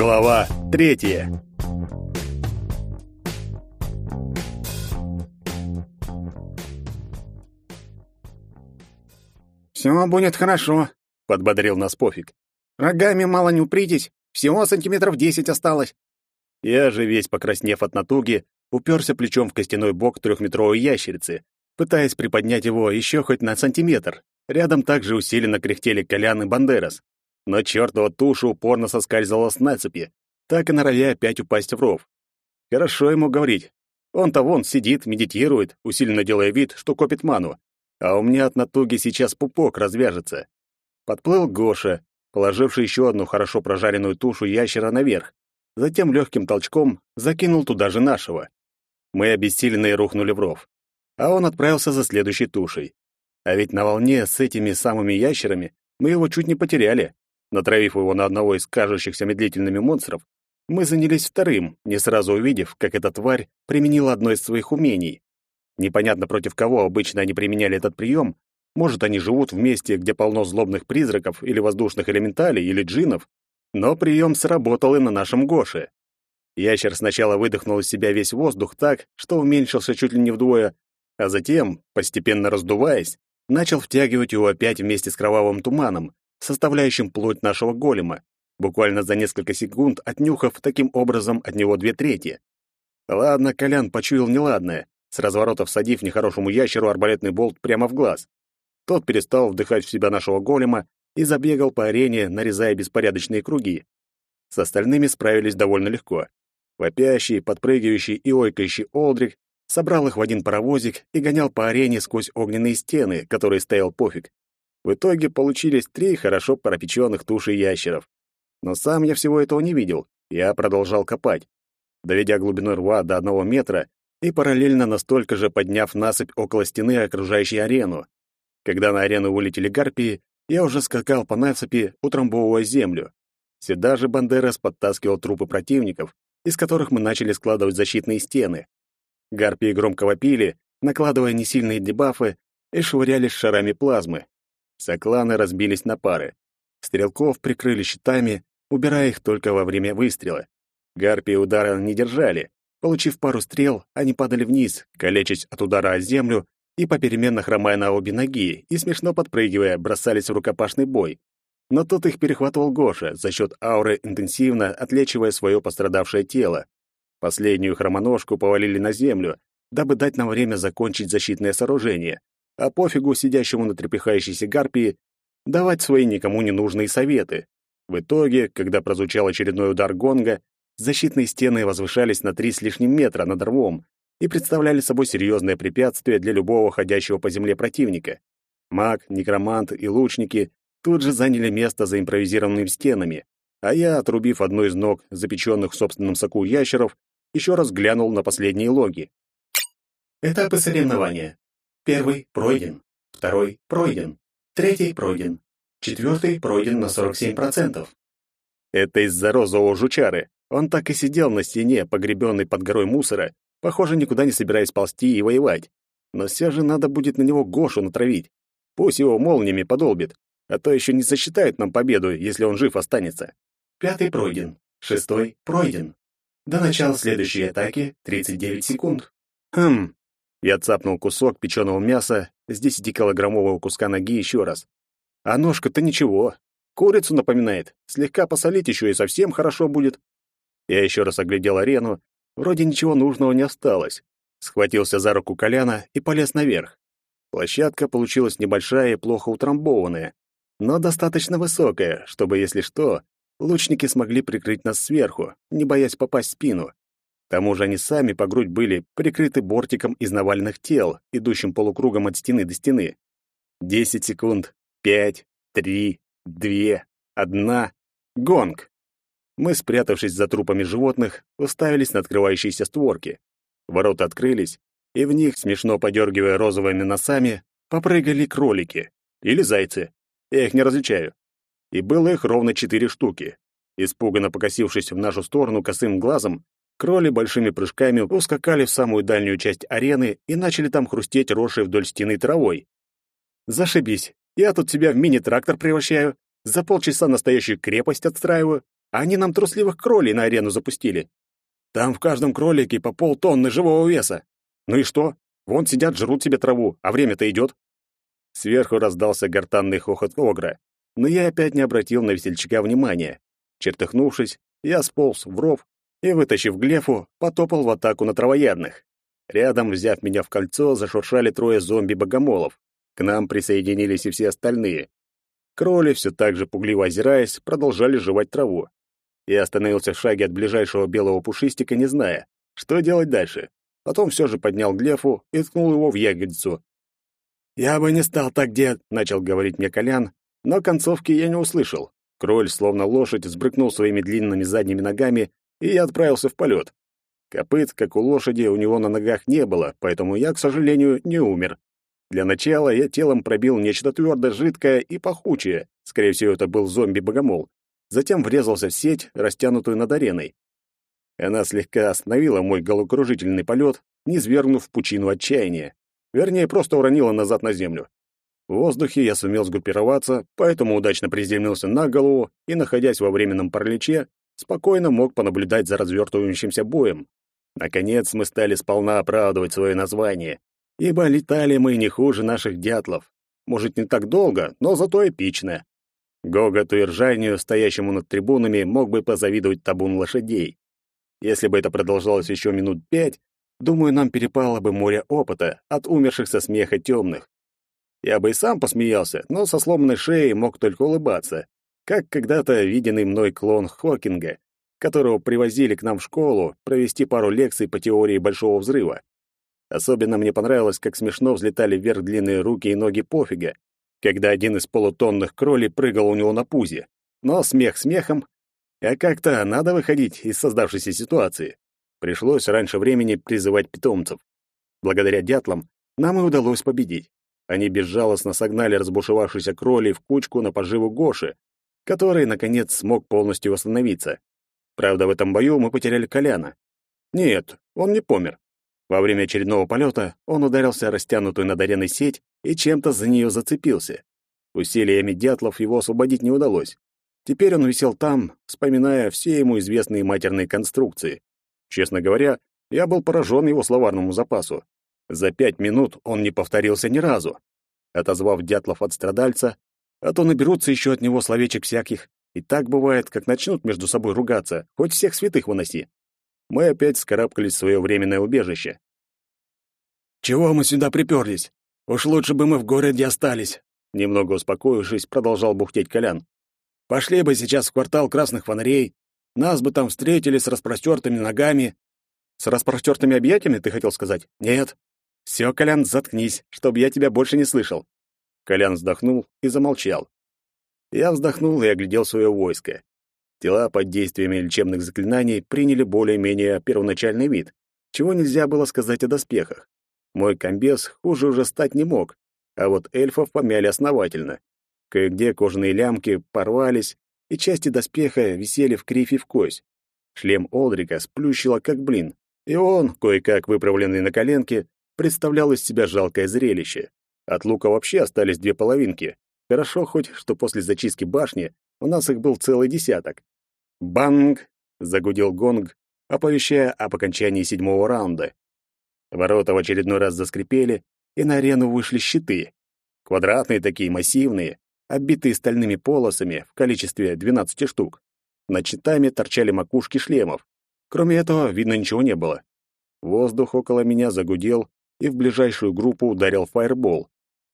Глава третья. «Все будет хорошо», — подбодрил нас Пофиг. «Рогами мало не упритесь, всего сантиметров десять осталось». Я же, весь покраснев от натуги, уперся плечом в костяной бок трехметровой ящерицы, пытаясь приподнять его еще хоть на сантиметр. Рядом также усиленно кряхтели Колян и Бандерас. Но чертова туша упорно соскальзывала с нацепи, так и норовя опять упасть в ров. Хорошо ему говорить. Он-то вон сидит, медитирует, усиленно делая вид, что копит ману. А у меня от натуги сейчас пупок развяжется. Подплыл Гоша, положивший еще одну хорошо прожаренную тушу ящера наверх. Затем легким толчком закинул туда же нашего. Мы обессиленные рухнули в ров а он отправился за следующей тушей. А ведь на волне с этими самыми ящерами мы его чуть не потеряли. Натравив его на одного из кажущихся медлительными монстров, мы занялись вторым, не сразу увидев, как эта тварь применила одно из своих умений. Непонятно против кого обычно они применяли этот прием. Может, они живут в месте, где полно злобных призраков или воздушных элементалей, или джинов. Но прием сработал и на нашем Гоше. Ящер сначала выдохнул из себя весь воздух так, что уменьшился чуть ли не вдвое, а затем, постепенно раздуваясь, начал втягивать его опять вместе с кровавым туманом, составляющим плоть нашего голема, буквально за несколько секунд отнюхав таким образом от него две трети. Ладно, Колян почуял неладное, с разворота всадив нехорошему ящеру арбалетный болт прямо в глаз. Тот перестал вдыхать в себя нашего голема и забегал по арене, нарезая беспорядочные круги. С остальными справились довольно легко. Вопящий, подпрыгивающий и ойкающий Олдрик собрал их в один паровозик и гонял по арене сквозь огненные стены, которые стоял пофиг. В итоге получились три хорошо пропеченных туши ящеров. Но сам я всего этого не видел, я продолжал копать, доведя глубину рва до одного метра и параллельно настолько же подняв насыпь около стены, окружающей арену. Когда на арену вылетели гарпии, я уже скакал по насыпи, утрамбовывая землю. Сюда же Бандерас подтаскивал трупы противников, из которых мы начали складывать защитные стены. Гарпии громко вопили, накладывая несильные дебафы и швырялись шарами плазмы. Сокланы разбились на пары. Стрелков прикрыли щитами, убирая их только во время выстрела. Гарпии удара не держали. Получив пару стрел, они падали вниз, калечась от удара о землю и попеременно хромая на обе ноги и смешно подпрыгивая, бросались в рукопашный бой. Но тут их перехватывал Гоша за счет ауры, интенсивно отлечивая свое пострадавшее тело. Последнюю хромоножку повалили на землю, дабы дать нам время закончить защитное сооружение, а пофигу сидящему на трепыхающейся гарпии давать свои никому не нужные советы. В итоге, когда прозвучал очередной удар гонга, защитные стены возвышались на три с лишним метра над рвом и представляли собой серьезное препятствие для любого ходящего по земле противника. Маг, некромант и лучники тут же заняли место за импровизированными стенами, а я, отрубив одну из ног запеченных в собственном соку ящеров, еще раз глянул на последние логи. Этапы соревнования. Первый пройден, второй пройден, третий пройден, четвертый пройден на 47%. Это из-за розового жучары. Он так и сидел на стене, погребенный под горой мусора, похоже, никуда не собираясь ползти и воевать. Но все же надо будет на него Гошу натравить. Пусть его молниями подолбит, а то еще не засчитают нам победу, если он жив останется. Пятый пройден, шестой пройден, до начала следующей атаки 39 секунд. Хм. Я цапнул кусок печеного мяса с 10-килограммового куска ноги еще раз. А ножка-то ничего. Курицу напоминает. Слегка посолить еще и совсем хорошо будет. Я еще раз оглядел арену. Вроде ничего нужного не осталось. Схватился за руку Коляна и полез наверх. Площадка получилась небольшая и плохо утрамбованная, но достаточно высокая, чтобы, если что, лучники смогли прикрыть нас сверху, не боясь попасть в спину. Тому же они сами по грудь были прикрыты бортиком из навальных тел, идущим полукругом от стены до стены. Десять секунд, пять, три, две, одна. Гонг! Мы, спрятавшись за трупами животных, уставились на открывающиеся створки. Ворота открылись, и в них, смешно подергивая розовыми носами, попрыгали кролики. Или зайцы. Я их не различаю и было их ровно четыре штуки. Испуганно покосившись в нашу сторону косым глазом, кроли большими прыжками ускакали в самую дальнюю часть арены и начали там хрустеть росшей вдоль стены травой. «Зашибись! Я тут тебя в мини-трактор превращаю, за полчаса настоящую крепость отстраиваю, а они нам трусливых кролей на арену запустили. Там в каждом кролике по полтонны живого веса. Ну и что? Вон сидят, жрут себе траву, а время-то идет. Сверху раздался гортанный хохот огра, но я опять не обратил на весельчака внимания. Чертыхнувшись, я сполз в ров и, вытащив глефу, потопал в атаку на травоядных. Рядом, взяв меня в кольцо, зашуршали трое зомби-богомолов. К нам присоединились и все остальные. Кроли, все так же пугливо озираясь, продолжали жевать траву. Я остановился в шаге от ближайшего белого пушистика, не зная, что делать дальше. Потом все же поднял глефу и ткнул его в ягодицу. «Я бы не стал так, дед», — начал говорить мне Колян, но концовки я не услышал. Кроль, словно лошадь, сбрыкнул своими длинными задними ногами, и я отправился в полет. Копыт, как у лошади, у него на ногах не было, поэтому я, к сожалению, не умер. Для начала я телом пробил нечто твердое, жидкое и пахучее. Скорее всего, это был зомби-богомол. Затем врезался в сеть, растянутую над ареной. Она слегка остановила мой головокружительный полет, низвергнув в пучину отчаяния. Вернее, просто уронила назад на землю. В воздухе я сумел сгруппироваться, поэтому удачно приземлился на голову и, находясь во временном параличе, спокойно мог понаблюдать за развертывающимся боем. Наконец мы стали сполна оправдывать свое название, ибо летали мы не хуже наших дятлов. Может, не так долго, но зато эпично. Гоготу и ржанию, стоящему над трибунами, мог бы позавидовать табун лошадей. Если бы это продолжалось еще минут пять, думаю, нам перепало бы море опыта от умерших со смеха темных. Я бы и сам посмеялся, но со сломанной шеей мог только улыбаться, как когда-то виденный мной клон Хокинга, которого привозили к нам в школу провести пару лекций по теории Большого Взрыва. Особенно мне понравилось, как смешно взлетали вверх длинные руки и ноги пофига, когда один из полутонных кролей прыгал у него на пузе. Но смех смехом, а как-то надо выходить из создавшейся ситуации. Пришлось раньше времени призывать питомцев. Благодаря дятлам нам и удалось победить. Они безжалостно согнали разбушевавшихся кролей в кучку на поживу Гоши, который, наконец, смог полностью восстановиться. Правда, в этом бою мы потеряли Коляна. Нет, он не помер. Во время очередного полета он ударился о растянутую над ареной сеть и чем-то за нее зацепился. Усилиями дятлов его освободить не удалось. Теперь он висел там, вспоминая все ему известные матерные конструкции. Честно говоря, я был поражен его словарному запасу. За пять минут он не повторился ни разу. Отозвав дятлов от страдальца, а то наберутся еще от него словечек всяких. И так бывает, как начнут между собой ругаться, хоть всех святых выноси мы опять скарабкались в свое временное убежище. «Чего мы сюда приперлись? Уж лучше бы мы в городе остались», немного успокоившись, продолжал бухтеть Колян. «Пошли бы сейчас в квартал красных фонарей, нас бы там встретили с распростертыми ногами». «С распростертыми объятиями, ты хотел сказать?» «Нет». «Все, Колян, заткнись, чтобы я тебя больше не слышал». Колян вздохнул и замолчал. Я вздохнул и оглядел свое войско. Тела под действиями лечебных заклинаний приняли более-менее первоначальный вид, чего нельзя было сказать о доспехах. Мой комбез хуже уже стать не мог, а вот эльфов помяли основательно. Кое-где кожаные лямки порвались, и части доспеха висели в кривь и в кость. Шлем Олдрика сплющило как блин, и он, кое-как выправленный на коленке, представлял из себя жалкое зрелище. От лука вообще остались две половинки. Хорошо хоть, что после зачистки башни у нас их был целый десяток. «Банг!» — загудел гонг, оповещая об окончании седьмого раунда. Ворота в очередной раз заскрипели, и на арену вышли щиты. Квадратные такие, массивные, оббитые стальными полосами в количестве 12 штук. Над щитами торчали макушки шлемов. Кроме этого, видно, ничего не было. Воздух около меня загудел, и в ближайшую группу ударил фаербол.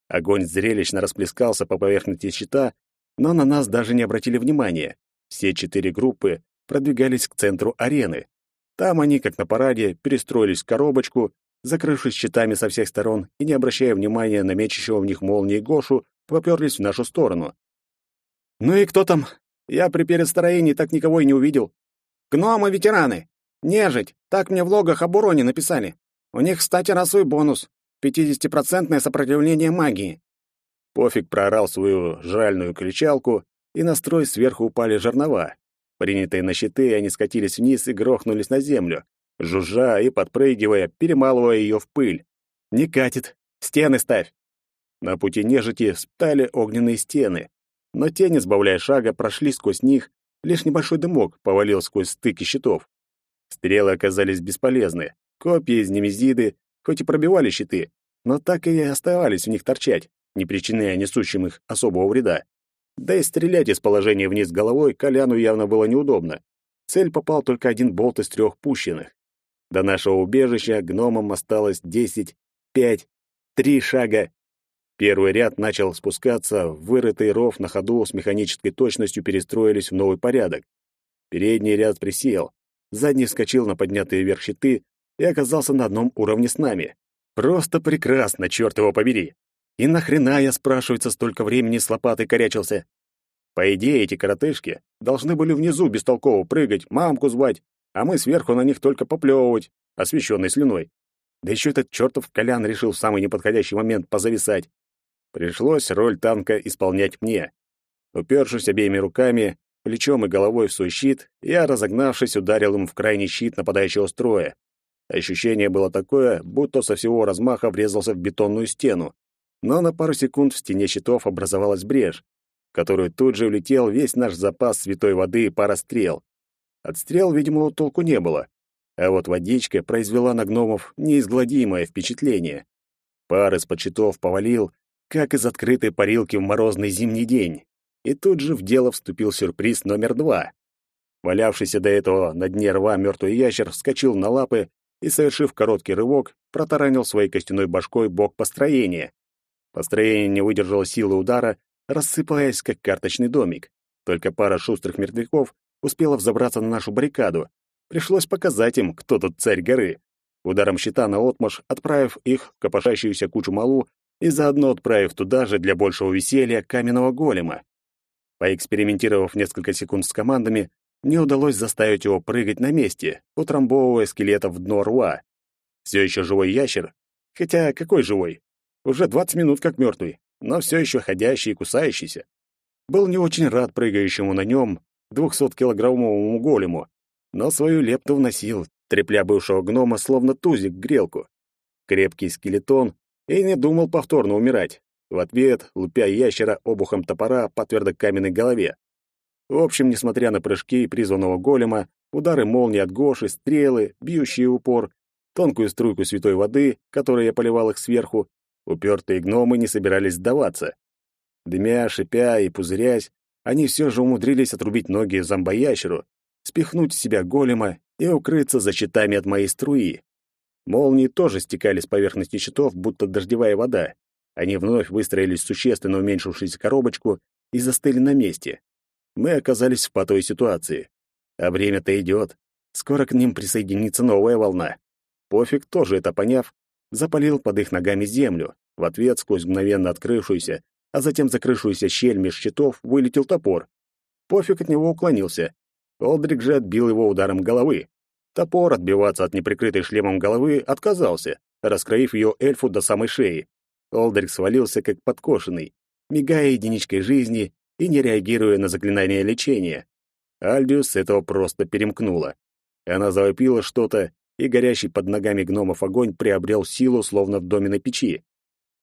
Огонь зрелищно расплескался по поверхности щита, но на нас даже не обратили внимания. Все четыре группы продвигались к центру арены. Там они, как на параде, перестроились в коробочку, закрывшись щитами со всех сторон и не обращая внимания на мечущего в них молнии Гошу, поперлись в нашу сторону. «Ну и кто там? Я при перестроении так никого и не увидел». «Гномы-ветераны! Нежить! Так мне в логах об уроне написали. У них, кстати, расовый бонус. 50% сопротивление магии». Пофиг проорал свою жральную кричалку, и на строй сверху упали жернова. Принятые на щиты, они скатились вниз и грохнулись на землю, жужжа и подпрыгивая, перемалывая ее в пыль. «Не катит! Стены ставь!» На пути нежити стали огненные стены, но тени, сбавляя шага, прошли сквозь них, Лишь небольшой дымок повалил сквозь стыки щитов. Стрелы оказались бесполезны. Копья из немезиды хоть и пробивали щиты, но так и оставались в них торчать, не причиняя несущим их особого вреда. Да и стрелять из положения вниз головой Коляну явно было неудобно. цель попал только один болт из трех пущенных. До нашего убежища гномам осталось десять, пять, три шага. Первый ряд начал спускаться, вырытый ров на ходу с механической точностью перестроились в новый порядок. Передний ряд присел, задний вскочил на поднятые вверх щиты и оказался на одном уровне с нами. Просто прекрасно, черт его побери. И нахрена я, спрашивается, столько времени с лопатой корячился? По идее, эти коротышки должны были внизу бестолково прыгать, мамку звать, а мы сверху на них только поплевывать, освещенной слюной. Да еще этот чертов Колян решил в самый неподходящий момент позависать. Пришлось роль танка исполнять мне. Упершись обеими руками, плечом и головой в свой щит, я, разогнавшись, ударил им в крайний щит нападающего строя. Ощущение было такое, будто со всего размаха врезался в бетонную стену. Но на пару секунд в стене щитов образовалась брешь, в которую тут же влетел весь наш запас святой воды и пара стрел. От стрел, видимо, толку не было. А вот водичка произвела на гномов неизгладимое впечатление. Пар из-под щитов повалил, как из открытой парилки в морозный зимний день. И тут же в дело вступил сюрприз номер два. Валявшийся до этого на дне рва мертвый ящер вскочил на лапы и, совершив короткий рывок, протаранил своей костяной башкой бок построения. Построение не выдержало силы удара, рассыпаясь, как карточный домик. Только пара шустрых мертвяков успела взобраться на нашу баррикаду. Пришлось показать им, кто тут царь горы. Ударом щита на отмаш, отправив их в копошащуюся кучу малу и заодно отправив туда же для большего веселья каменного голема. Поэкспериментировав несколько секунд с командами, мне удалось заставить его прыгать на месте, утрамбовывая скелетов в дно рва. Все еще живой ящер? Хотя какой живой? Уже 20 минут как мертвый, но все еще ходящий и кусающийся. Был не очень рад прыгающему на нем 200-килограммовому голему, но свою лепту вносил, трепля бывшего гнома словно тузик грелку. Крепкий скелетон и не думал повторно умирать. В ответ, лупя ящера обухом топора по твердокаменной голове. В общем, несмотря на прыжки призванного голема, удары молнии от Гоши, стрелы, бьющие упор, тонкую струйку святой воды, которой я поливал их сверху, упертые гномы не собирались сдаваться. Дымя, шипя и пузырясь, они все же умудрились отрубить ноги зомбоящеру, спихнуть с себя голема и укрыться за щитами от моей струи. Молнии тоже стекали с поверхности щитов, будто дождевая вода. Они вновь выстроились в существенно уменьшившуюся коробочку и застыли на месте мы оказались в патовой ситуации. А время-то идет. Скоро к ним присоединится новая волна. Пофиг, тоже это поняв, запалил под их ногами землю. В ответ сквозь мгновенно открывшуюся, а затем закрывшуюся щель меж щитов вылетел топор. Пофиг от него уклонился. Олдрик же отбил его ударом головы. Топор отбиваться от неприкрытой шлемом головы отказался, раскроив ее эльфу до самой шеи. Олдрик свалился как подкошенный, мигая единичкой жизни и не реагируя на заклинание лечения. Альдиус этого просто перемкнула. Она завопила что-то, и горящий под ногами гномов огонь приобрел силу, словно в доме на печи.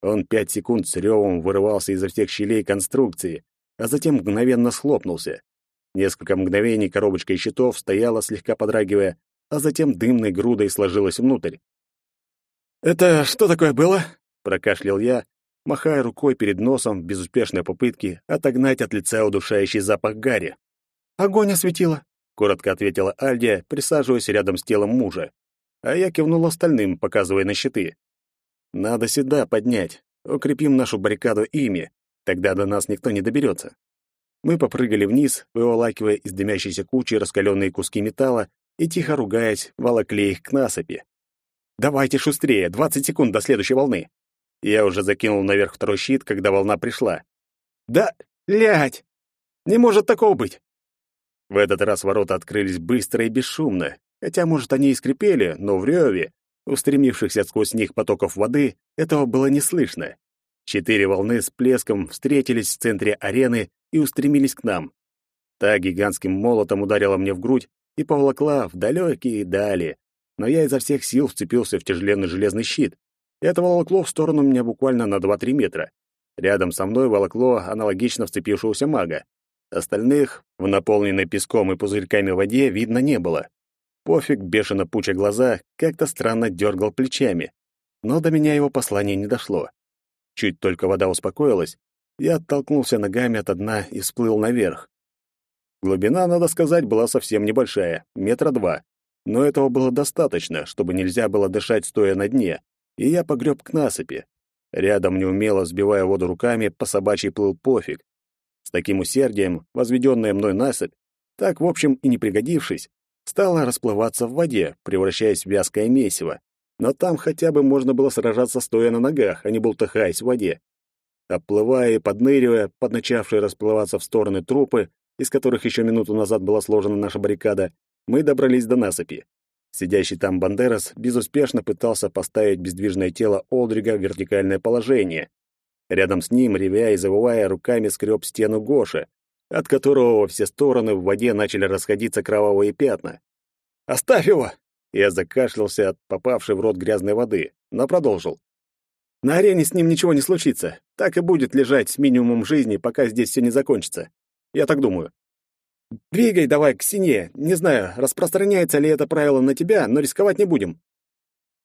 Он пять секунд с ревом вырывался изо всех щелей конструкции, а затем мгновенно схлопнулся. Несколько мгновений коробочка из щитов стояла, слегка подрагивая, а затем дымной грудой сложилась внутрь. «Это что такое было?» — прокашлял я, махая рукой перед носом в безуспешной попытке отогнать от лица удушающий запах гари. «Огонь осветила», — коротко ответила Альдия, присаживаясь рядом с телом мужа. А я кивнул остальным, показывая на щиты. «Надо сюда поднять. Укрепим нашу баррикаду ими. Тогда до нас никто не доберется». Мы попрыгали вниз, выволакивая из дымящейся кучи раскаленные куски металла и, тихо ругаясь, волокли их к насыпи. «Давайте шустрее, двадцать секунд до следующей волны!» Я уже закинул наверх второй щит, когда волна пришла. «Да, лять! Не может такого быть!» В этот раз ворота открылись быстро и бесшумно, хотя, может, они и скрипели, но в реве, устремившихся сквозь них потоков воды, этого было не слышно. Четыре волны с плеском встретились в центре арены и устремились к нам. Та гигантским молотом ударила мне в грудь и поволокла в далекие дали, но я изо всех сил вцепился в тяжеленный железный щит, это волокло в сторону меня буквально на 2-3 метра. Рядом со мной волокло аналогично вцепившегося мага. Остальных в наполненной песком и пузырьками воде видно не было. Пофиг, бешено пуча глаза, как-то странно дергал плечами. Но до меня его послание не дошло. Чуть только вода успокоилась, я оттолкнулся ногами от дна и всплыл наверх. Глубина, надо сказать, была совсем небольшая, метра два. Но этого было достаточно, чтобы нельзя было дышать стоя на дне, и я погреб к насыпи. Рядом, неумело сбивая воду руками, по собачьей плыл пофиг. С таким усердием возведенная мной насыпь, так, в общем, и не пригодившись, стала расплываться в воде, превращаясь в вязкое месиво. Но там хотя бы можно было сражаться стоя на ногах, а не бултыхаясь в воде. Оплывая и подныривая под начавшие расплываться в стороны трупы, из которых еще минуту назад была сложена наша баррикада, мы добрались до насыпи. Сидящий там Бандерас безуспешно пытался поставить бездвижное тело Олдрига в вертикальное положение. Рядом с ним, ревя и завывая, руками скреб стену Гоши, от которого во все стороны в воде начали расходиться кровавые пятна. «Оставь его!» Я закашлялся от попавшей в рот грязной воды, но продолжил. «На арене с ним ничего не случится. Так и будет лежать с минимумом жизни, пока здесь все не закончится. Я так думаю. Двигай давай к стене. Не знаю, распространяется ли это правило на тебя, но рисковать не будем.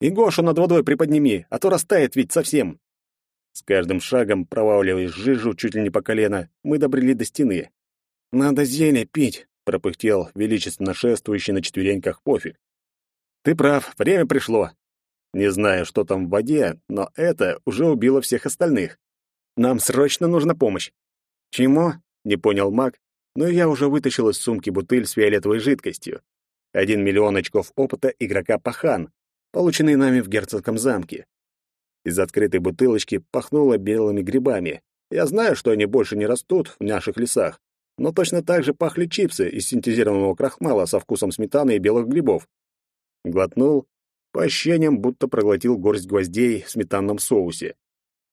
И Гошу над водой приподними, а то растает ведь совсем. С каждым шагом, проваливаясь жижу чуть ли не по колено, мы добрели до стены. «Надо зелье пить», — пропыхтел величественно шествующий на четвереньках пофиг. «Ты прав, время пришло. Не знаю, что там в воде, но это уже убило всех остальных. Нам срочно нужна помощь». «Чему?» — не понял маг, но я уже вытащил из сумки бутыль с фиолетовой жидкостью. Один миллион очков опыта игрока Пахан, полученный нами в герцогском замке. Из открытой бутылочки пахнуло белыми грибами. Я знаю, что они больше не растут в наших лесах, но точно так же пахли чипсы из синтезированного крахмала со вкусом сметаны и белых грибов. Глотнул, по ощущениям, будто проглотил горсть гвоздей в сметанном соусе.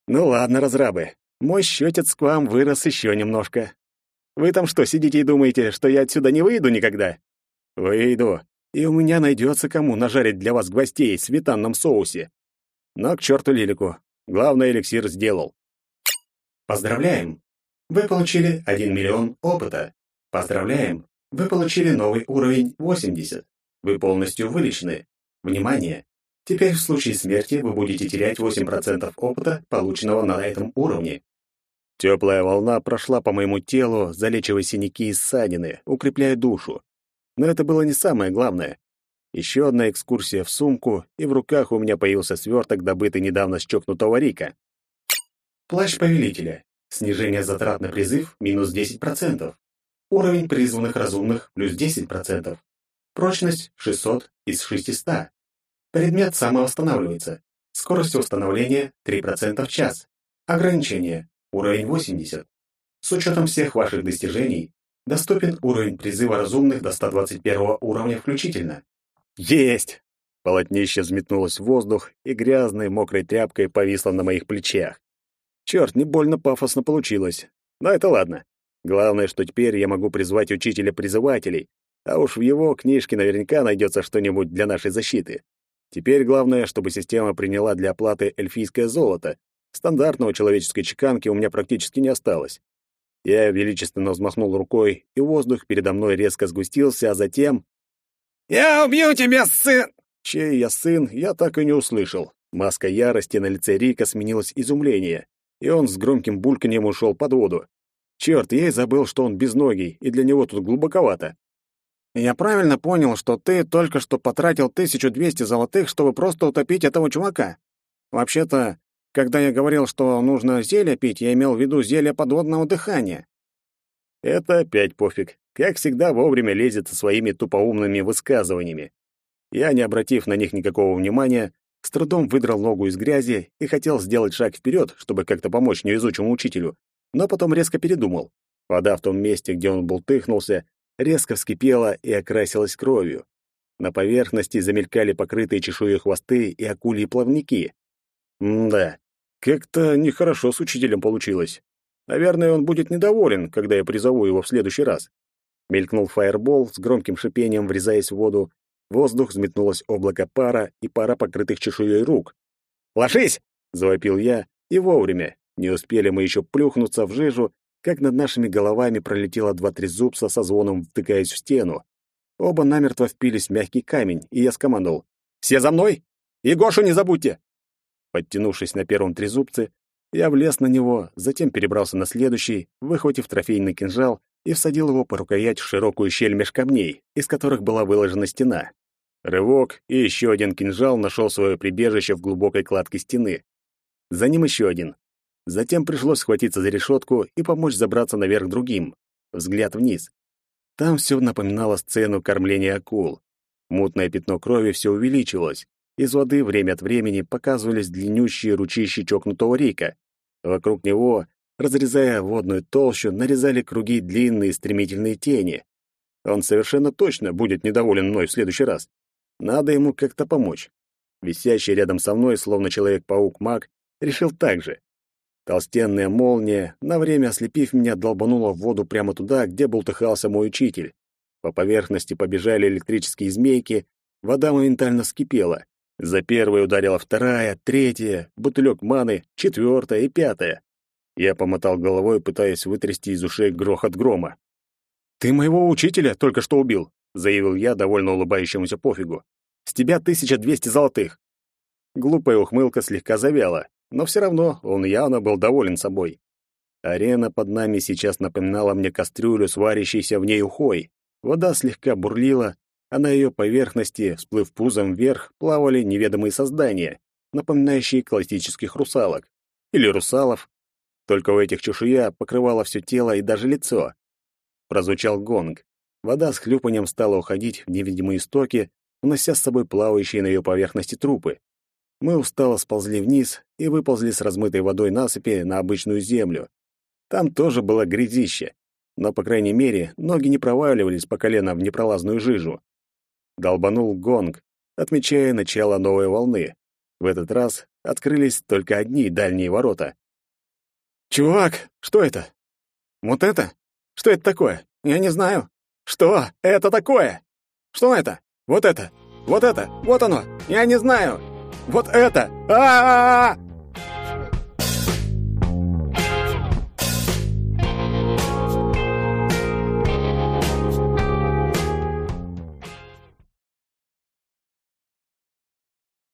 Ну ладно, разрабы, мой счетец к вам вырос еще немножко. Вы там что, сидите и думаете, что я отсюда не выйду никогда? Выйду, и у меня найдется кому нажарить для вас гвоздей в сметанном соусе. Но к черту Лилику. Главный эликсир сделал. Поздравляем! Вы получили 1 миллион опыта. Поздравляем! Вы получили новый уровень 80. Вы полностью вылечены. Внимание! Теперь в случае смерти вы будете терять 8% опыта, полученного на этом уровне. Теплая волна прошла по моему телу, залечивая синяки и ссадины, укрепляя душу. Но это было не самое главное. Еще одна экскурсия в сумку, и в руках у меня появился сверток, добытый недавно с чокнутого Рика. Плащ повелителя. Снижение затрат на призыв минус 10%. Уровень призванных разумных плюс 10%. Прочность 600 из 600. Предмет самовосстанавливается. Скорость восстановления 3% в час. Ограничение. Уровень 80. С учетом всех ваших достижений, доступен уровень призыва разумных до 121 уровня включительно. Есть! Полотнище взметнулось в воздух и грязной мокрой тряпкой повисло на моих плечах. Черт, не больно пафосно получилось. Но это ладно. Главное, что теперь я могу призвать учителя призывателей, а уж в его книжке наверняка найдется что-нибудь для нашей защиты. Теперь главное, чтобы система приняла для оплаты эльфийское золото. Стандартного человеческой чеканки у меня практически не осталось. Я величественно взмахнул рукой, и воздух передо мной резко сгустился, а затем «Я убью тебя, сын!» Чей я сын, я так и не услышал. Маска ярости на лице Рика сменилась изумление, и он с громким бульканьем ушел под воду. Черт, я и забыл, что он безногий, и для него тут глубоковато. «Я правильно понял, что ты только что потратил 1200 золотых, чтобы просто утопить этого чувака? Вообще-то, когда я говорил, что нужно зелье пить, я имел в виду зелье подводного дыхания». Это опять пофиг как всегда, вовремя лезет со своими тупоумными высказываниями. Я, не обратив на них никакого внимания, с трудом выдрал ногу из грязи и хотел сделать шаг вперед, чтобы как-то помочь невезучему учителю, но потом резко передумал. Вода в том месте, где он бултыхнулся, резко вскипела и окрасилась кровью. На поверхности замелькали покрытые чешуей хвосты и акульи плавники. М-да, как-то нехорошо с учителем получилось. Наверное, он будет недоволен, когда я призову его в следующий раз. Мелькнул фаербол с громким шипением, врезаясь в воду. В воздух взметнулось облако пара и пара покрытых чешуей рук. «Ложись!» — завопил я, и вовремя. Не успели мы еще плюхнуться в жижу, как над нашими головами пролетело два трезубца со звоном, втыкаясь в стену. Оба намертво впились в мягкий камень, и я скомандовал. «Все за мной! И Гошу не забудьте!» Подтянувшись на первом трезубце, я влез на него, затем перебрался на следующий, выхватив трофейный кинжал и всадил его по рукоять в широкую щель меж камней, из которых была выложена стена. Рывок, и еще один кинжал нашел свое прибежище в глубокой кладке стены. За ним еще один. Затем пришлось схватиться за решетку и помочь забраться наверх другим. Взгляд вниз. Там все напоминало сцену кормления акул. Мутное пятно крови все увеличивалось. Из воды время от времени показывались длиннющие ручищи чокнутого рика. Вокруг него, разрезая водную толщу, нарезали круги длинные стремительные тени. Он совершенно точно будет недоволен мной в следующий раз. Надо ему как-то помочь. Висящий рядом со мной, словно человек-паук-маг, решил так же. Толстенная молния, на время ослепив меня, долбанула в воду прямо туда, где бултыхался мой учитель. По поверхности побежали электрические змейки, вода моментально вскипела. За первой ударила вторая, третья, бутылек маны, четвертая и пятая. Я помотал головой, пытаясь вытрясти из ушей грохот грома. «Ты моего учителя только что убил», — заявил я, довольно улыбающемуся пофигу. «С тебя 1200 золотых». Глупая ухмылка слегка завяла, но все равно он явно был доволен собой. Арена под нами сейчас напоминала мне кастрюлю с в ней ухой. Вода слегка бурлила, а на ее поверхности, всплыв пузом вверх, плавали неведомые создания, напоминающие классических русалок. Или русалов. Только у этих чешуя покрывала все тело и даже лицо. Прозвучал гонг. Вода с хлюпанием стала уходить в невидимые стоки, унося с собой плавающие на ее поверхности трупы. Мы устало сползли вниз и выползли с размытой водой насыпи на обычную землю. Там тоже было грязище, но, по крайней мере, ноги не проваливались по колено в непролазную жижу. Долбанул гонг, отмечая начало новой волны. В этот раз открылись только одни дальние ворота. «Чувак, что это? Вот это? Что это такое? Я не знаю. Что это такое? Что это? Вот это? Вот это? Вот оно! Я не знаю! Вот это! а а, -а, -а!